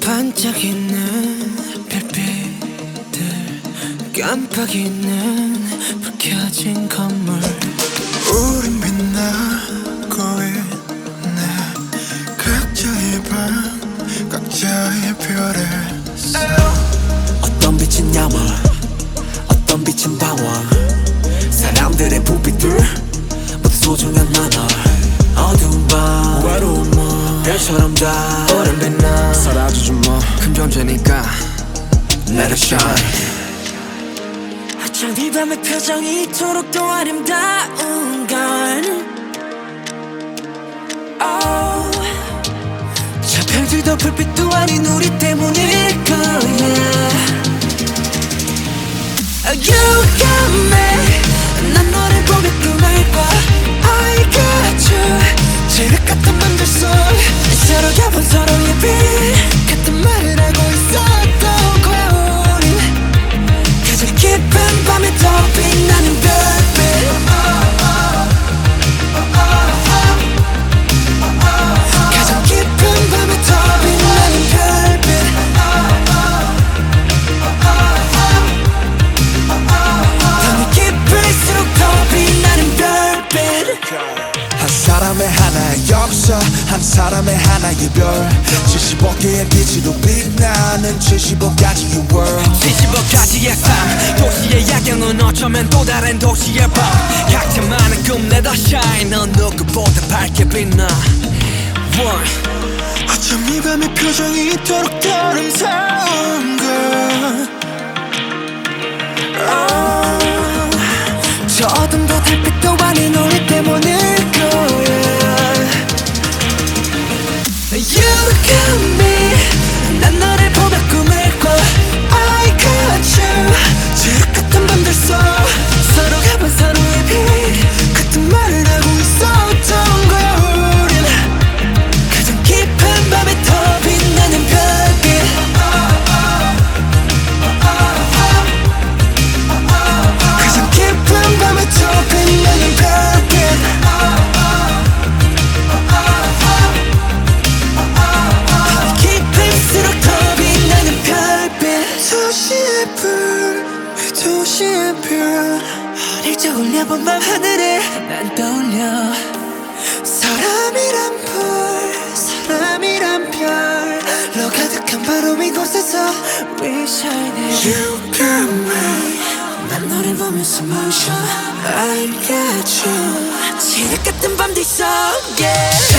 반짝이는 별빛들 깜빡이는 불 켜진 건물. 우린 빛나고 있네. 각자의 방 각자의 별에. 어떤 빛은 야물 어떤 빛은 다워 사람들의 부빛들 모두 소중한 나널 어두운 밤 외로운 몸 별처럼 다 오랜 빛나. 사라지지 뭐큰 존재니까 Let it shine. 하찮은 이 밤의 표정이 이토록 더 아름다운 건. Oh. 저 별들도 불빛도 아닌 우리 때문일 거야 하나의 역사 한 사람의 하나의 별. 75개의 빛으로 빛나는 75가지의 world. 75가지의 삶 도시의 야경은 어쩌면 또 다른 도시의 밤. 각자만의 꿈 내다 shine. 넌 누구보다 밝게 빛나. One. 어쩜 이 밤의 표정이 이토록 더 아름다운 걸저 어둠 You 불 도시의 별 어릴 적 올려본 밤 하늘에 난 떠올려. 사람이란 불 사람이란 별로 가득한 바로 이곳에서 We shining You got me. 난 너를 보면서 멈춰 I got you. 지옥 같은 밤들 속에 Shine,